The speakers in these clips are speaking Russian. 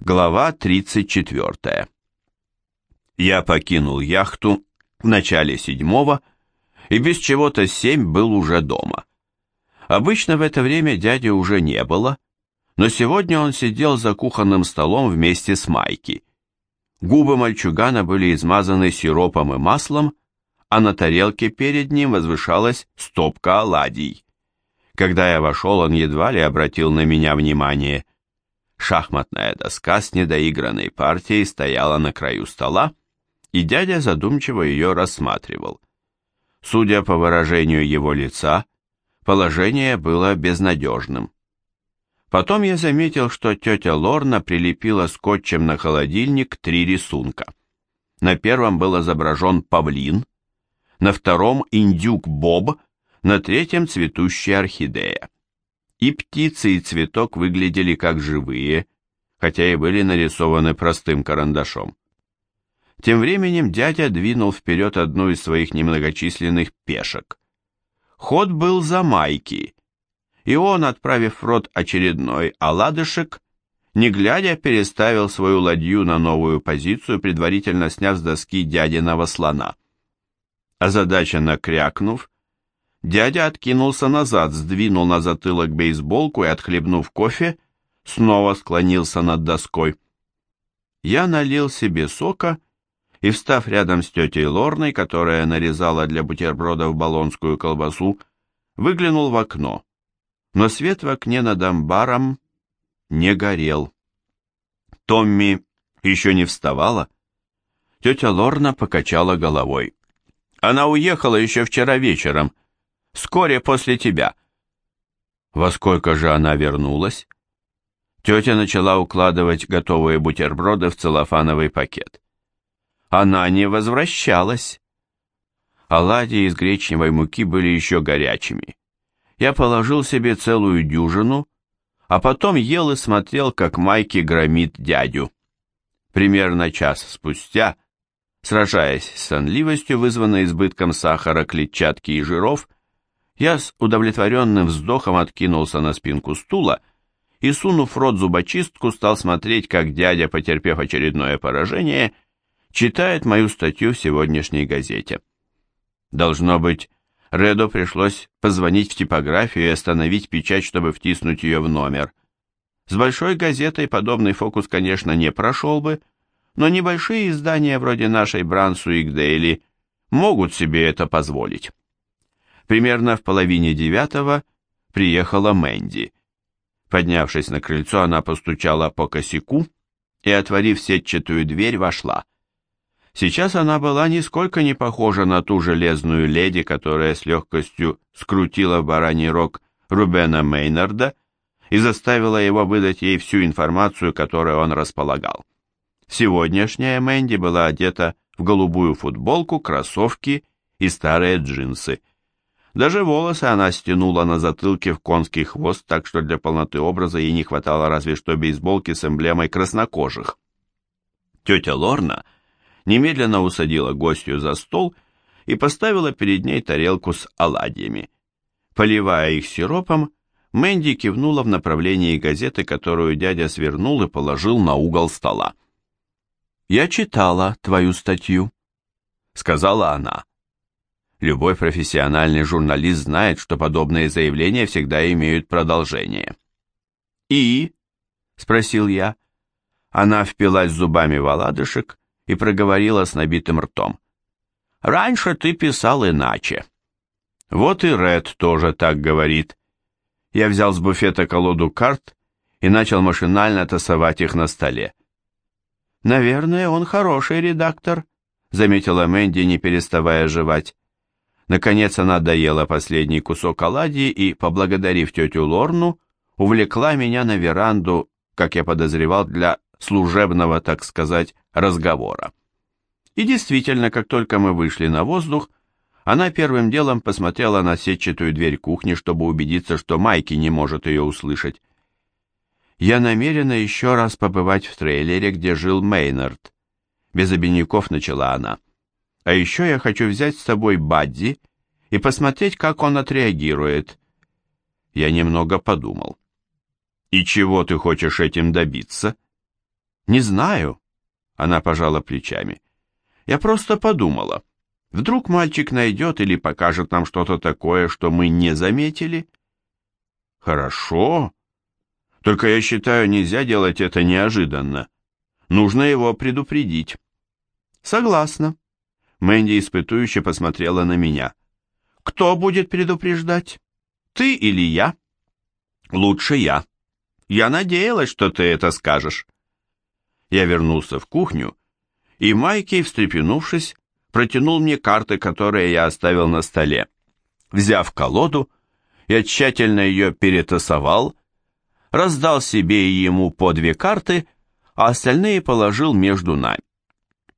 Глава 34. Я покинул яхту в начале седьмого и без чего-то семь был уже дома. Обычно в это время дяди уже не было, но сегодня он сидел за кухонным столом вместе с Майки. Губы мальчугана были измазаны сиропом и маслом, а на тарелке перед ним возвышалась стопка оладий. Когда я вошел, он едва ли обратил на меня внимание – Шахматная доска с недоигранной партией стояла на краю стола, и дядя задумчиво ее рассматривал. Судя по выражению его лица, положение было безнадежным. Потом я заметил, что тетя Лорна прилепила скотчем на холодильник три рисунка. На первом был изображен павлин, на втором индюк Боб, на третьем цветущая орхидея. И птицы, и цветок выглядели как живые, хотя и были нарисованы простым карандашом. Тем временем дядя двинул вперед одну из своих немногочисленных пешек. Ход был за майки, и он, отправив в рот очередной оладышек, не глядя, переставил свою ладью на новую позицию, предварительно сняв с доски дядиного слона. Озадаченно крякнув, Дядя откинулся назад, сдвинул на затылок бейсболку и, отхлебнув кофе, снова склонился над доской. Я налил себе сока и, встав рядом с тетей Лорной, которая нарезала для бутербродов болонскую колбасу, выглянул в окно. Но свет в окне над амбаром не горел. Томми еще не вставала. Тетя Лорна покачала головой. Она уехала еще вчера вечером, — вскоре после тебя». Во сколько же она вернулась? Тетя начала укладывать готовые бутерброды в целлофановый пакет. Она не возвращалась. Оладьи из гречневой муки были еще горячими. Я положил себе целую дюжину, а потом ел и смотрел, как Майки громит дядю. Примерно час спустя, сражаясь с сонливостью, вызванной избытком сахара, клетчатки и жиров, я с удовлетворенным вздохом откинулся на спинку стула и, сунув рот зубочистку, стал смотреть, как дядя, потерпев очередное поражение, читает мою статью в сегодняшней газете. Должно быть, Редо пришлось позвонить в типографию и остановить печать, чтобы втиснуть ее в номер. С большой газетой подобный фокус, конечно, не прошел бы, но небольшие издания вроде нашей Брансуик Дейли могут себе это позволить. Примерно в половине девятого приехала Мэнди. Поднявшись на крыльцо, она постучала по косяку и, отворив сетчатую дверь, вошла. Сейчас она была нисколько не похожа на ту железную леди, которая с легкостью скрутила в бараний рог Рубена Мейнарда и заставила его выдать ей всю информацию, которой он располагал. Сегодняшняя Мэнди была одета в голубую футболку, кроссовки и старые джинсы – даже волосы она стянула на затылке в конский хвост, так что для полноты образа ей не хватало разве что бейсболки с эмблемой краснокожих. Тетя Лорна немедленно усадила гостью за стол и поставила перед ней тарелку с оладьями. Поливая их сиропом, Мэнди кивнула в направлении газеты, которую дядя свернул и положил на угол стола. «Я читала твою статью», — сказала она. Любой профессиональный журналист знает, что подобные заявления всегда имеют продолжение. «И?» — спросил я. Она впилась зубами в оладышек и проговорила с набитым ртом. «Раньше ты писал иначе». Вот и Ред тоже так говорит. Я взял с буфета колоду карт и начал машинально тасовать их на столе. «Наверное, он хороший редактор», — заметила Мэнди, не переставая жевать. Наконец она доела последний кусок оладьи и, поблагодарив тетю Лорну, увлекла меня на веранду, как я подозревал, для служебного, так сказать, разговора. И действительно, как только мы вышли на воздух, она первым делом посмотрела на сетчатую дверь кухни, чтобы убедиться, что Майки не может ее услышать. «Я намерена еще раз побывать в трейлере, где жил Мейнард», — без обиняков начала она. А еще я хочу взять с собой Бадди и посмотреть, как он отреагирует. Я немного подумал. И чего ты хочешь этим добиться? Не знаю. Она пожала плечами. Я просто подумала. Вдруг мальчик найдет или покажет нам что-то такое, что мы не заметили? Хорошо. Только я считаю, нельзя делать это неожиданно. Нужно его предупредить. Согласна. Мэнди испытующе посмотрела на меня. Кто будет предупреждать? Ты или я? Лучше я. Я надеялась, что ты это скажешь. Я вернулся в кухню, и Майки, встрепенувшись, протянул мне карты, которые я оставил на столе. Взяв колоду, я тщательно ее перетасовал, раздал себе и ему по две карты, а остальные положил между нами.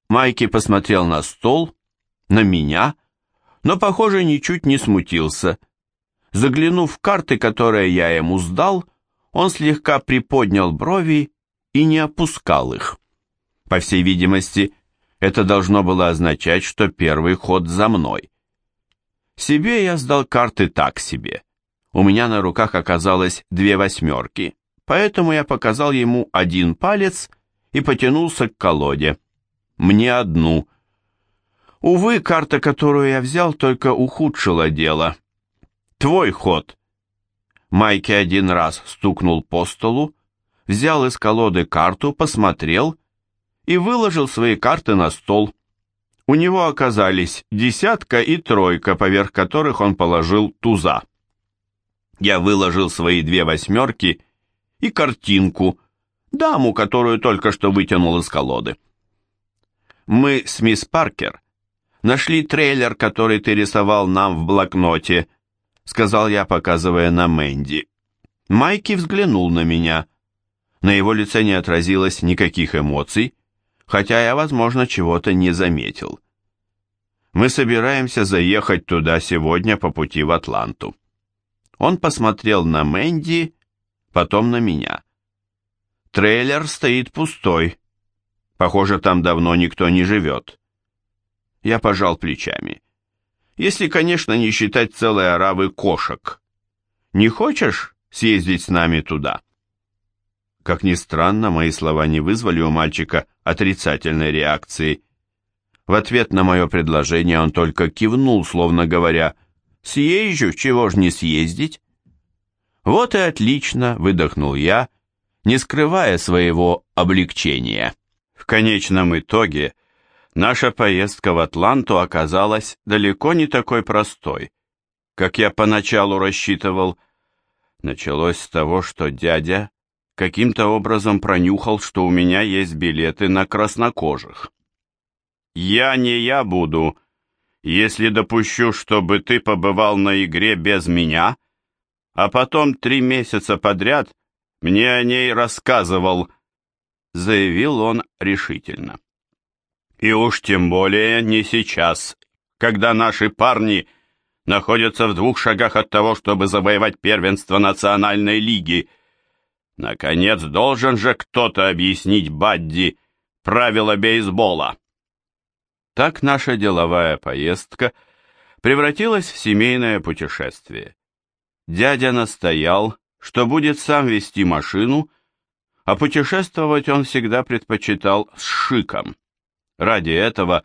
Майки посмотрел на стол, на меня, но, похоже, ничуть не смутился. Заглянув в карты, которые я ему сдал, он слегка приподнял брови и не опускал их. По всей видимости, это должно было означать, что первый ход за мной. Себе я сдал карты так себе. У меня на руках оказалось две восьмерки, поэтому я показал ему один палец и потянулся к колоде. Мне одну. Увы, карта, которую я взял, только ухудшила дело. Твой ход. Майки один раз стукнул по столу, взял из колоды карту, посмотрел и выложил свои карты на стол. У него оказались десятка и тройка, поверх которых он положил туза. Я выложил свои две восьмерки и картинку, даму, которую только что вытянул из колоды. Мы с мисс Паркер нашли трейлер, который ты рисовал нам в блокноте, сказал я, показывая на Мэнди. Майки взглянул на меня. На его лице не отразилось никаких эмоций, хотя я, возможно, чего-то не заметил. Мы собираемся заехать туда сегодня по пути в Атланту. Он посмотрел на Мэнди, потом на меня. Трейлер стоит пустой. Похоже, там давно никто не живет. Я пожал плечами. Если, конечно, не считать целой оравы кошек. Не хочешь съездить с нами туда?» Как ни странно, мои слова не вызвали у мальчика отрицательной реакции. В ответ на мое предложение он только кивнул, словно говоря, «Съезжу, чего ж не съездить?» «Вот и отлично», — выдохнул я, не скрывая своего облегчения. В конечном итоге наша поездка в Атланту оказалась далеко не такой простой, как я поначалу рассчитывал. Началось с того, что дядя каким-то образом пронюхал, что у меня есть билеты на краснокожих. «Я не я буду, если допущу, чтобы ты побывал на игре без меня, а потом три месяца подряд мне о ней рассказывал», заявил он решительно. «И уж тем более не сейчас, когда наши парни находятся в двух шагах от того, чтобы завоевать первенство Национальной лиги», Наконец, должен же кто-то объяснить Бадди правила бейсбола. Так наша деловая поездка превратилась в семейное путешествие. Дядя настоял, что будет сам вести машину, а путешествовать он всегда предпочитал с шиком. Ради этого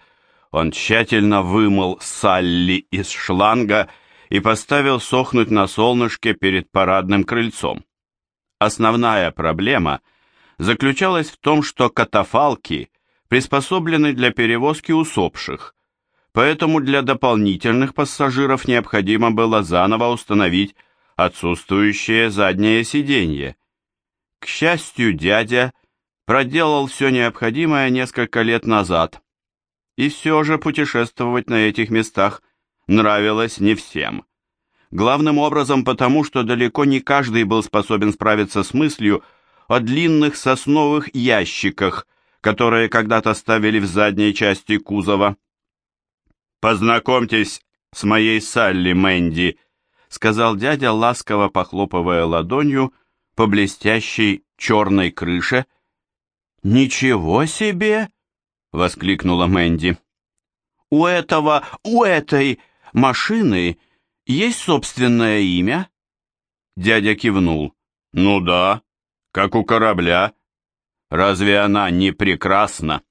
он тщательно вымыл Салли из шланга и поставил сохнуть на солнышке перед парадным крыльцом. Основная проблема заключалась в том, что катафалки приспособлены для перевозки усопших, поэтому для дополнительных пассажиров необходимо было заново установить отсутствующее заднее сиденье. К счастью, дядя проделал все необходимое несколько лет назад, и все же путешествовать на этих местах нравилось не всем. Главным образом потому, что далеко не каждый был способен справиться с мыслью о длинных сосновых ящиках, которые когда-то ставили в задней части кузова. «Познакомьтесь с моей Салли Мэнди», — сказал дядя, ласково похлопывая ладонью по блестящей черной крыше. «Ничего себе!» — воскликнула Мэнди. «У этого, у этой машины есть собственное имя?» Дядя кивнул. «Ну да, как у корабля. Разве она не прекрасна?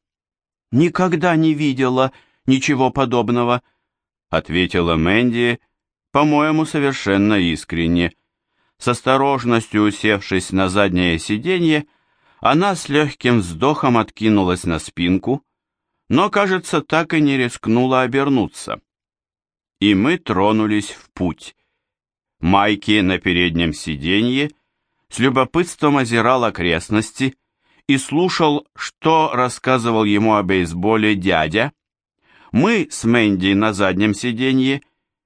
Никогда не видела ничего подобного, ответила Мэнди, по-моему, совершенно искренне. С осторожностью усевшись на заднее сиденье, она с легким вздохом откинулась на спинку, но, кажется, так и не рискнула обернуться. И мы тронулись в путь. Майки на переднем сиденье с любопытством озирал окрестности и слушал, что рассказывал ему о бейсболе дядя. Мы с Мэнди на заднем сиденье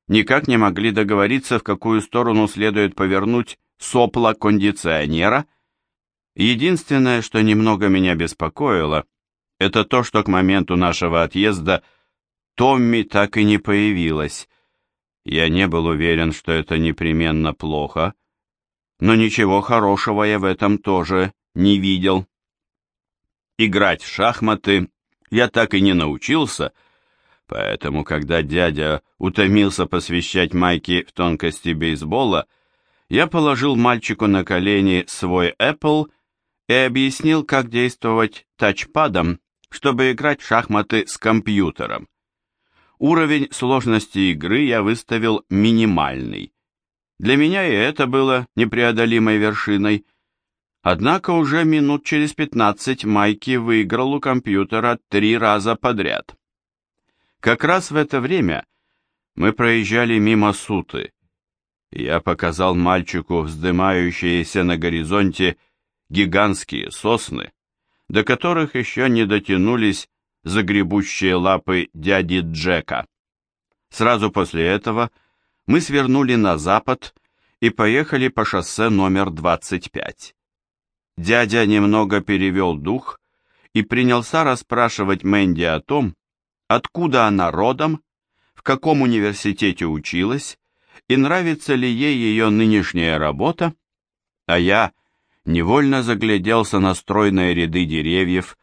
никак не могли договориться, в какую сторону следует повернуть сопла кондиционера. Единственное, что немного меня беспокоило, это то, что к моменту нашего отъезда Томми так и не появилась. Я не был уверен, что это непременно плохо, но ничего хорошего я в этом тоже не видел. Играть в шахматы я так и не научился, поэтому, когда дядя утомился посвящать Майке в тонкости бейсбола, я положил мальчику на колени свой Apple и объяснил, как действовать тачпадом, чтобы играть в шахматы с компьютером. Уровень сложности игры я выставил минимальный. Для меня и это было непреодолимой вершиной. Однако уже минут через пятнадцать Майки выиграл у компьютера три раза подряд. Как раз в это время мы проезжали мимо Суты. Я показал мальчику вздымающиеся на горизонте гигантские сосны, до которых еще не дотянулись загребущие лапы дяди Джека. Сразу после этого мы свернули на запад и поехали по шоссе номер 25. Дядя немного перевел дух и принялся расспрашивать Мэнди о том, откуда она родом, в каком университете училась и нравится ли ей ее нынешняя работа, а я невольно загляделся на стройные ряды деревьев,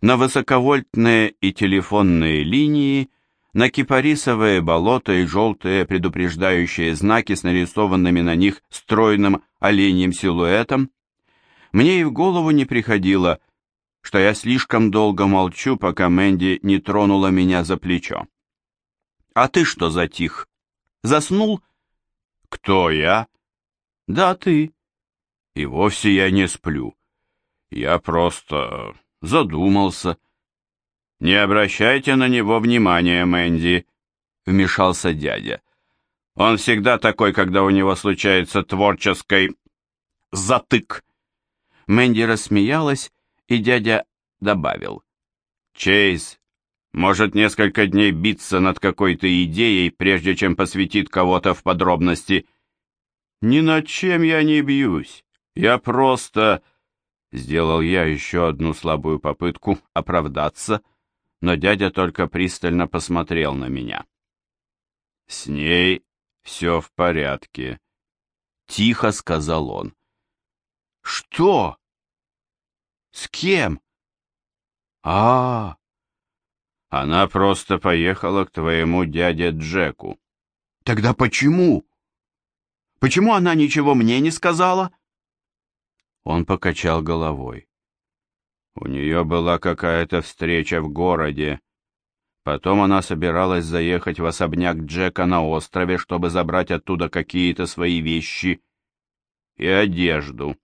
на высоковольтные и телефонные линии, на кипарисовые болота и желтые предупреждающие знаки с нарисованными на них стройным оленьим силуэтом. Мне и в голову не приходило, что я слишком долго молчу, пока Мэнди не тронула меня за плечо. «А ты что затих? Заснул?» «Кто я?» «Да, ты». «И вовсе я не сплю. Я просто задумался. «Не обращайте на него внимания, Мэнди», — вмешался дядя. «Он всегда такой, когда у него случается творческий затык». Мэнди рассмеялась, и дядя добавил. «Чейз может несколько дней биться над какой-то идеей, прежде чем посвятит кого-то в подробности». «Ни над чем я не бьюсь. Я просто...» Сделал я еще одну слабую попытку оправдаться, но дядя только пристально посмотрел на меня. «С ней все в порядке», — тихо сказал он. «Что? С кем?» «А, -а, а Она просто поехала к твоему дяде Джеку». «Тогда почему? Почему она ничего мне не сказала?» Он покачал головой. У нее была какая-то встреча в городе. Потом она собиралась заехать в особняк Джека на острове, чтобы забрать оттуда какие-то свои вещи и одежду.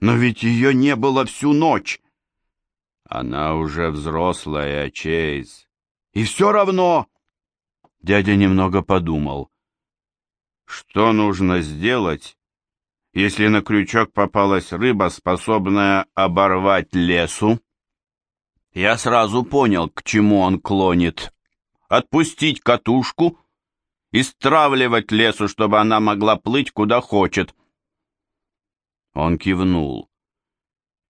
Но ведь ее не было всю ночь. Она уже взрослая, Чейз. И все равно... Дядя немного подумал. Что нужно сделать, если на крючок попалась рыба, способная оборвать лесу. Я сразу понял, к чему он клонит. Отпустить катушку и стравливать лесу, чтобы она могла плыть куда хочет. Он кивнул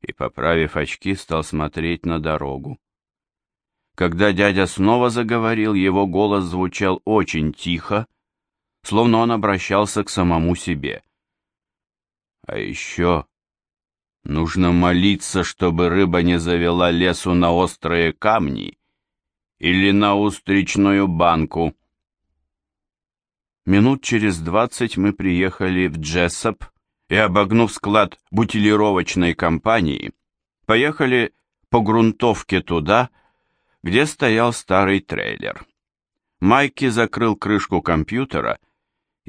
и, поправив очки, стал смотреть на дорогу. Когда дядя снова заговорил, его голос звучал очень тихо, словно он обращался к самому себе. А еще нужно молиться, чтобы рыба не завела лесу на острые камни или на устричную банку. Минут через двадцать мы приехали в Джессоп и, обогнув склад бутилировочной компании, поехали по грунтовке туда, где стоял старый трейлер. Майки закрыл крышку компьютера и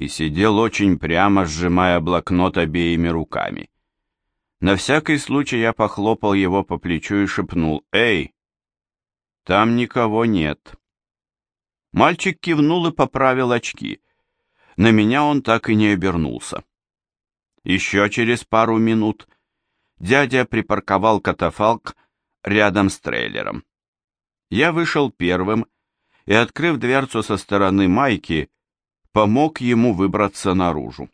сидел очень прямо, сжимая блокнот обеими руками. На всякий случай я похлопал его по плечу и шепнул «Эй, там никого нет». Мальчик кивнул и поправил очки. На меня он так и не обернулся. Еще через пару минут дядя припарковал катафалк рядом с трейлером. Я вышел первым и, открыв дверцу со стороны Майки, помог ему выбраться наружу.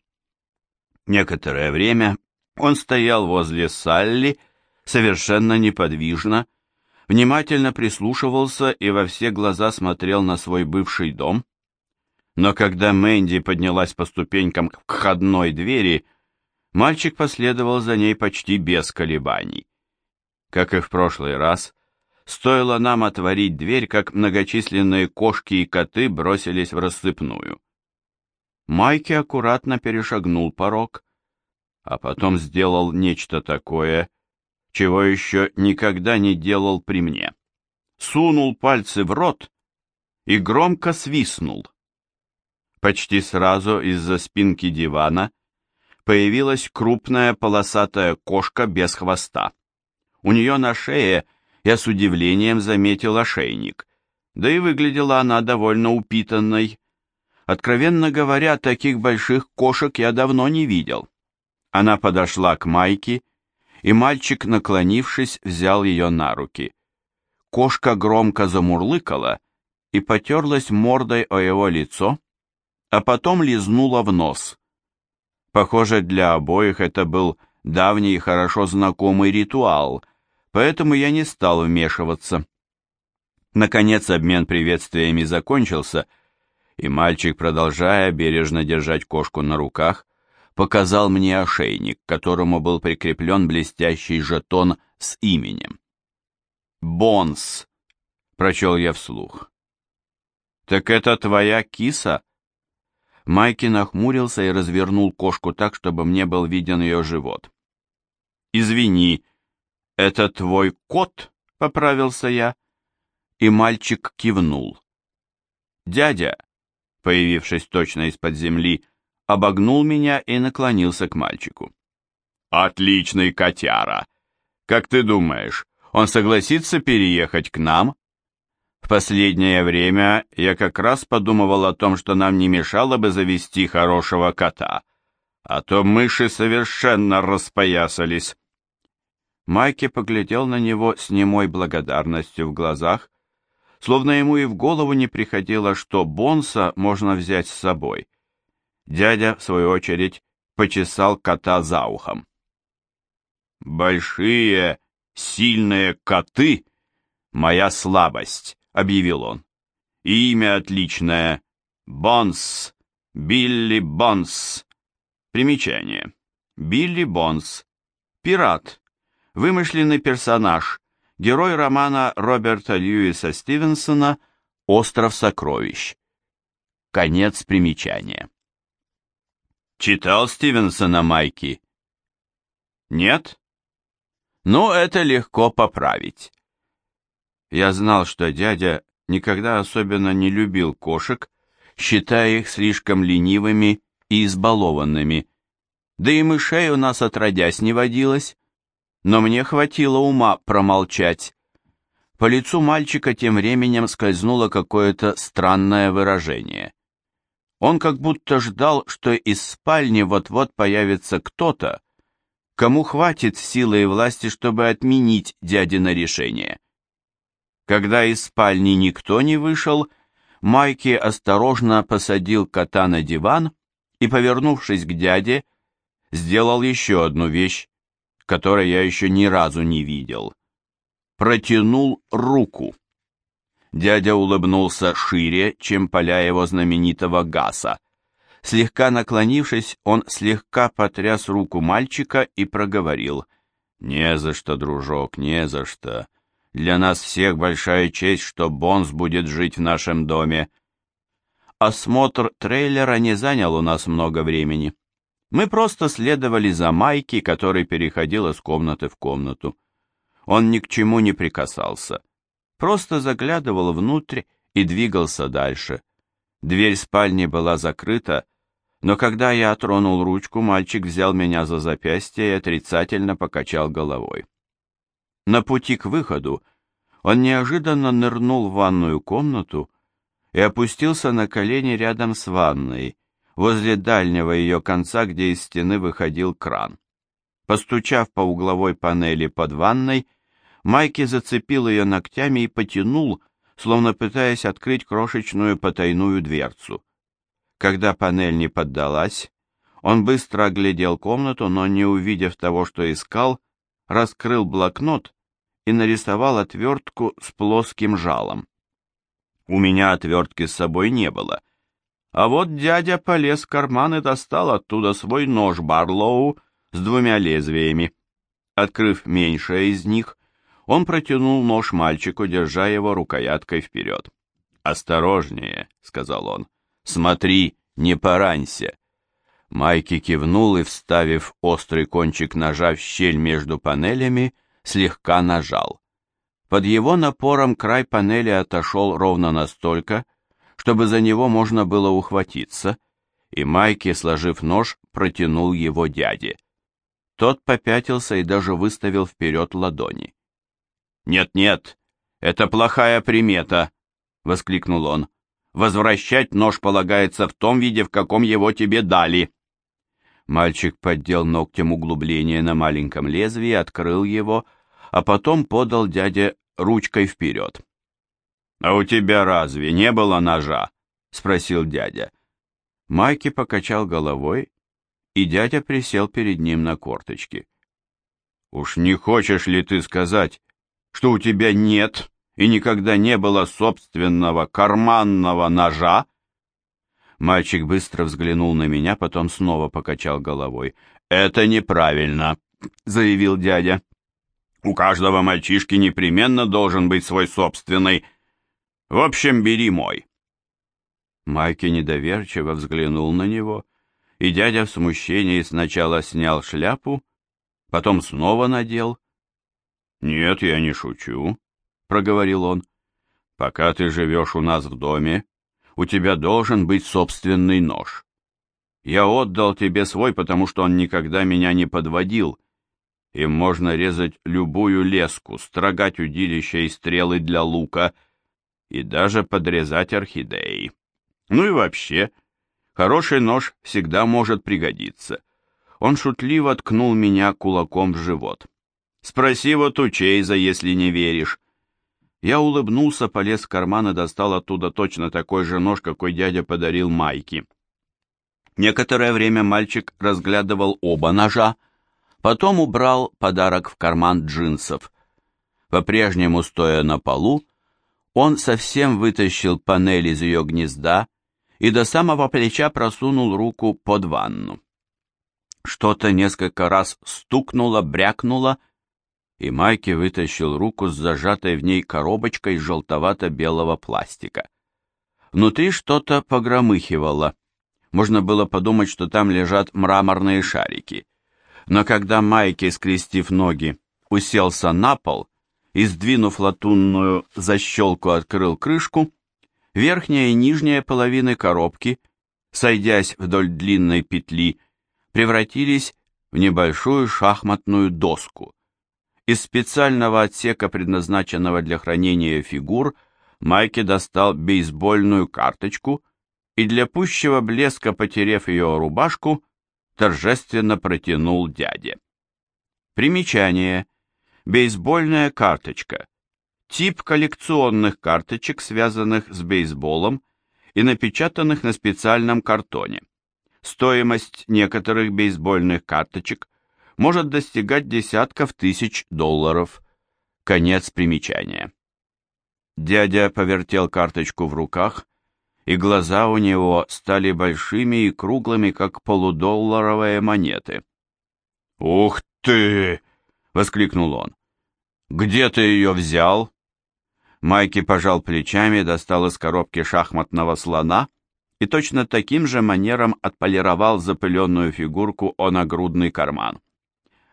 Некоторое время он стоял возле Салли, совершенно неподвижно, внимательно прислушивался и во все глаза смотрел на свой бывший дом. Но когда Мэнди поднялась по ступенькам к входной двери, мальчик последовал за ней почти без колебаний. Как и в прошлый раз, стоило нам отворить дверь, как многочисленные кошки и коты бросились в рассыпную. Майки аккуратно перешагнул порог, а потом сделал нечто такое, чего еще никогда не делал при мне. Сунул пальцы в рот и громко свистнул. Почти сразу из-за спинки дивана появилась крупная полосатая кошка без хвоста. У нее на шее я с удивлением заметил ошейник, да и выглядела она довольно упитанной. Откровенно говоря, таких больших кошек я давно не видел. Она подошла к Майке и мальчик, наклонившись, взял ее на руки. Кошка громко замурлыкала и потерлась мордой о его лицо, а потом лизнула в нос. Похоже, для обоих это был давний и хорошо знакомый ритуал, поэтому я не стал вмешиваться. Наконец обмен приветствиями закончился, и мальчик, продолжая бережно держать кошку на руках, показал мне ошейник, к которому был прикреплен блестящий жетон с именем. «Бонс», — прочел я вслух. «Так это твоя киса?» Майки нахмурился и развернул кошку так, чтобы мне был виден ее живот. «Извини, это твой кот?» — поправился я. И мальчик кивнул. «Дядя», появившись точно из-под земли, обогнул меня и наклонился к мальчику. «Отличный котяра! Как ты думаешь, он согласится переехать к нам?» В последнее время я как раз подумывал о том, что нам не мешало бы завести хорошего кота, а то мыши совершенно распоясались. Майки поглядел на него с немой благодарностью в глазах, словно ему и в голову не приходило, что Бонса можно взять с собой. Дядя, в свою очередь, почесал кота за ухом. «Большие, сильные коты — моя слабость», — объявил он. «Имя отличное. Бонс. Билли Бонс». Примечание. Билли Бонс. Пират. Вымышленный персонаж. Герой романа Роберта Льюиса Стивенсона «Остров сокровищ». Конец примечания. Читал Стивенсона Майки? Нет? Ну, это легко поправить. Я знал, что дядя никогда особенно не любил кошек, считая их слишком ленивыми и избалованными. Да и мышей у нас отродясь не водилось, но мне хватило ума промолчать. По лицу мальчика тем временем скользнуло какое-то странное выражение. Он как будто ждал, что из спальни вот-вот появится кто-то, кому хватит силы и власти, чтобы отменить дядино решение. Когда из спальни никто не вышел, Майки осторожно посадил кота на диван и, повернувшись к дяде, сделал еще одну вещь, которой я еще ни разу не видел. Протянул руку. Дядя улыбнулся шире, чем поля его знаменитого гаса. Слегка наклонившись, он слегка потряс руку мальчика и проговорил. «Не за что, дружок, не за что. Для нас всех большая честь, что Бонс будет жить в нашем доме». Осмотр трейлера не занял у нас много времени. Мы просто следовали за Майки, который переходил из комнаты в комнату. Он ни к чему не прикасался, просто заглядывал внутрь и двигался дальше. Дверь спальни была закрыта, но когда я тронул ручку, мальчик взял меня за запястье и отрицательно покачал головой. На пути к выходу он неожиданно нырнул в ванную комнату и опустился на колени рядом с ванной, возле дальнего ее конца, где из стены выходил кран. Постучав по угловой панели под ванной, Майки зацепил ее ногтями и потянул, словно пытаясь открыть крошечную потайную дверцу. Когда панель не поддалась, он быстро оглядел комнату, но, не увидев того, что искал, раскрыл блокнот и нарисовал отвертку с плоским жалом. У меня отвертки с собой не было. А вот дядя полез в карман и достал оттуда свой нож Барлоу с двумя лезвиями. Открыв меньшее из них, он протянул нож мальчику, держа его рукояткой вперед. «Осторожнее», — сказал он. «Смотри, не поранься». Майки кивнул и, вставив острый кончик ножа в щель между панелями, слегка нажал. Под его напором край панели отошел ровно настолько, чтобы за него можно было ухватиться, и Майки, сложив нож, протянул его дяде. Тот попятился и даже выставил вперед ладони. «Нет-нет, это плохая примета!» — воскликнул он. «Возвращать нож полагается в том виде, в каком его тебе дали!» Мальчик поддел ногтем углубление на маленьком лезвии, открыл его, а потом подал дяде ручкой вперед. «А у тебя разве не было ножа?» — спросил дядя. Майки покачал головой, и дядя присел перед ним на корточки. «Уж не хочешь ли ты сказать, что у тебя нет и никогда не было собственного карманного ножа?» Мальчик быстро взглянул на меня, потом снова покачал головой. «Это неправильно», — заявил дядя. «У каждого мальчишки непременно должен быть свой собственный. В общем, бери мой». Майки недоверчиво взглянул на него, и дядя в смущении сначала снял шляпу, потом снова надел, «Нет, я не шучу», — проговорил он. «Пока ты живешь у нас в доме, у тебя должен быть собственный нож. Я отдал тебе свой, потому что он никогда меня не подводил. Им можно резать любую леску, строгать удилища и стрелы для лука и даже подрезать орхидеи. Ну и вообще, хороший нож всегда может пригодиться». Он шутливо ткнул меня кулаком в живот. Спроси вот у Чейза, если не веришь. Я улыбнулся, полез в карман и достал оттуда точно такой же нож, какой дядя подарил Майке. Некоторое время мальчик разглядывал оба ножа, потом убрал подарок в карман джинсов. По-прежнему стоя на полу, он совсем вытащил панель из ее гнезда и до самого плеча просунул руку под ванну. Что-то несколько раз стукнуло, брякнуло, и Майки вытащил руку с зажатой в ней коробочкой желтовато-белого пластика. Внутри что-то погромыхивало. Можно было подумать, что там лежат мраморные шарики. Но когда Майки, скрестив ноги, уселся на пол и, сдвинув латунную защелку, открыл крышку, верхняя и нижняя половины коробки, сойдясь вдоль длинной петли, превратились в небольшую шахматную доску. Из специального отсека, предназначенного для хранения фигур, Майки достал бейсбольную карточку и для пущего блеска, потерев ее рубашку, торжественно протянул дяде. Примечание. Бейсбольная карточка. Тип коллекционных карточек, связанных с бейсболом и напечатанных на специальном картоне. Стоимость некоторых бейсбольных карточек – может достигать десятков тысяч долларов. Конец примечания. Дядя повертел карточку в руках, и глаза у него стали большими и круглыми, как полудолларовые монеты. «Ух ты!» — воскликнул он. «Где ты ее взял?» Майки пожал плечами, достал из коробки шахматного слона и точно таким же манером отполировал запыленную фигурку о нагрудный карман.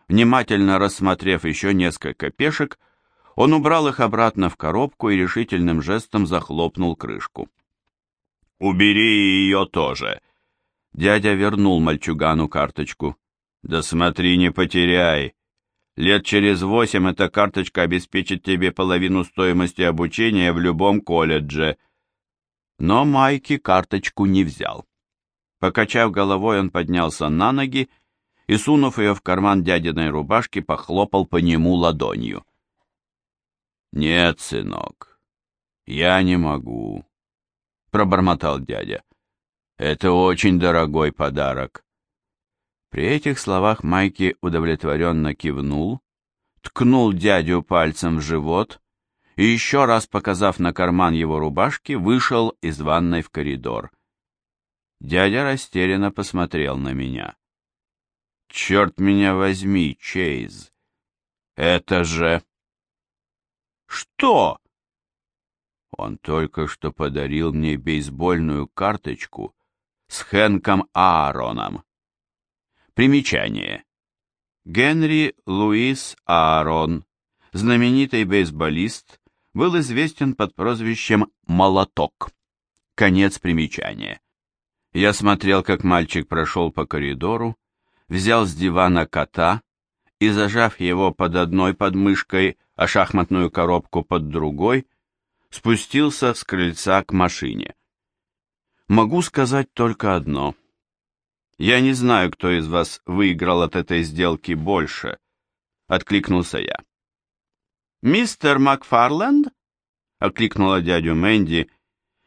Внимательно рассмотрев еще несколько пешек, Он убрал их обратно в коробку и решительным жестом захлопнул крышку. «Убери ее тоже!» Дядя вернул мальчугану карточку. «Да смотри, не потеряй! Лет через восемь эта карточка обеспечит тебе половину стоимости обучения в любом колледже». Но Майки карточку не взял. Покачав головой, он поднялся на ноги и, сунув ее в карман дядиной рубашки, похлопал по нему ладонью. «Нет, сынок, я не могу», — пробормотал дядя. «Это очень дорогой подарок». При этих словах Майки удовлетворенно кивнул, ткнул дядю пальцем в живот и еще раз, показав на карман его рубашки, вышел из ванной в коридор. Дядя растерянно посмотрел на меня. «Черт меня возьми, Чейз! Это же...» «Что?» Он только что подарил мне бейсбольную карточку с Хэнком Аароном. Примечание. Генри Луис Аарон, знаменитый бейсболист, был известен под прозвищем «Молоток». Конец примечания. Я смотрел, как мальчик прошел по коридору, взял с дивана кота и, зажав его под одной подмышкой, а шахматную коробку под другой, спустился с крыльца к машине. Могу сказать только одно. Я не знаю, кто из вас выиграл от этой сделки больше, откликнулся я. Мистер Макфарленд? окликнула дядю Мэнди,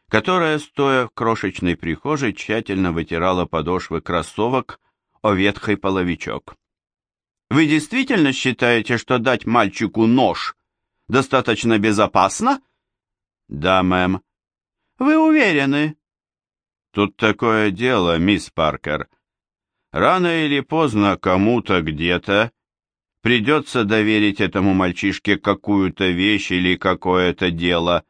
которая, стоя в крошечной прихожей, тщательно вытирала подошвы кроссовок о ветхий половичок. «Вы действительно считаете, что дать мальчику нож достаточно безопасно?» «Да, мэм». «Вы уверены?» «Тут такое дело, мисс Паркер. Рано или поздно кому-то где-то придется доверить этому мальчишке какую-то вещь или какое-то дело».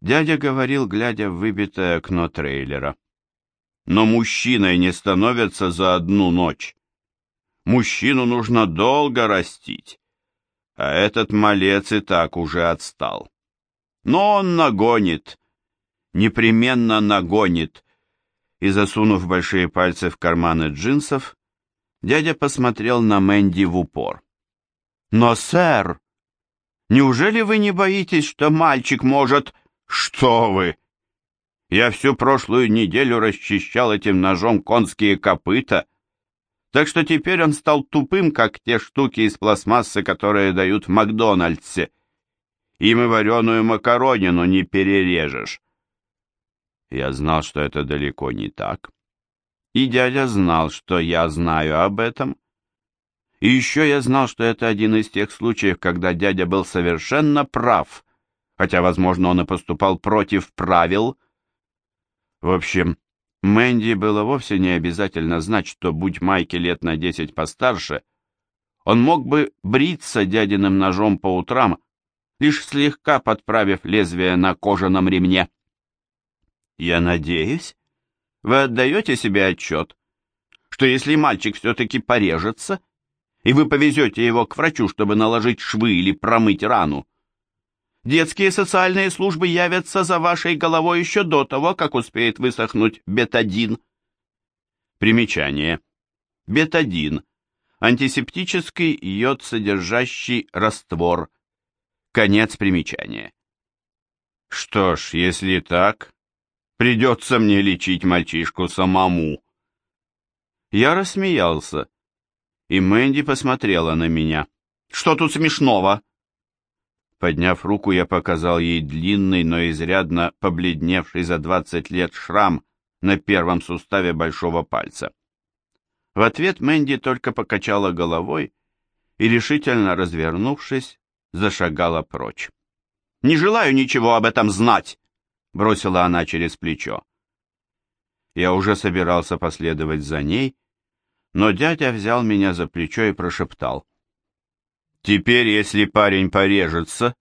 Дядя говорил, глядя в выбитое окно трейлера. Но мужчиной не становятся за одну ночь. Мужчину нужно долго растить, а этот малец и так уже отстал. Но он нагонит, непременно нагонит. И засунув большие пальцы в карманы джинсов, дядя посмотрел на Мэнди в упор. «Но, сэр, неужели вы не боитесь, что мальчик может...» «Что вы!» Я всю прошлую неделю расчищал этим ножом конские копыта, так что теперь он стал тупым, как те штуки из пластмассы, которые дают в Макдональдсе. Им и вареную макаронину не перережешь. Я знал, что это далеко не так. И дядя знал, что я знаю об этом. И еще я знал, что это один из тех случаев, когда дядя был совершенно прав — хотя, возможно, он и поступал против правил. В общем, Мэнди было вовсе не обязательно знать, что, будь Майки лет на десять постарше, он мог бы бриться дядиным ножом по утрам, лишь слегка подправив лезвие на кожаном ремне. «Я надеюсь, вы отдаете себе отчет, что если мальчик все-таки порежется, и вы повезете его к врачу, чтобы наложить швы или промыть рану, Детские социальные службы явятся за вашей головой еще до того, как успеет высохнуть бетадин. Примечание. Бетадин. Антисептический йод, содержащий раствор. Конец примечания. Что ж, если так, придется мне лечить мальчишку самому. Я рассмеялся, и Мэнди посмотрела на меня. Что тут смешного? Подняв руку, я показал ей длинный, но изрядно побледневший за двадцать лет шрам на первом суставе большого пальца. В ответ Мэнди только покачала головой и, решительно развернувшись, зашагала прочь. «Не желаю ничего об этом знать!» — бросила она через плечо. Я уже собирался последовать за ней, но дядя взял меня за плечо и прошептал. Теперь, если парень порежется,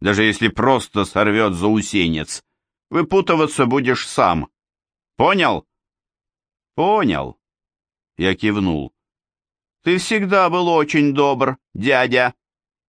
даже если просто сорвет заусенец, выпутываться будешь сам. Понял? Понял. Я кивнул. Ты всегда был очень добр, дядя.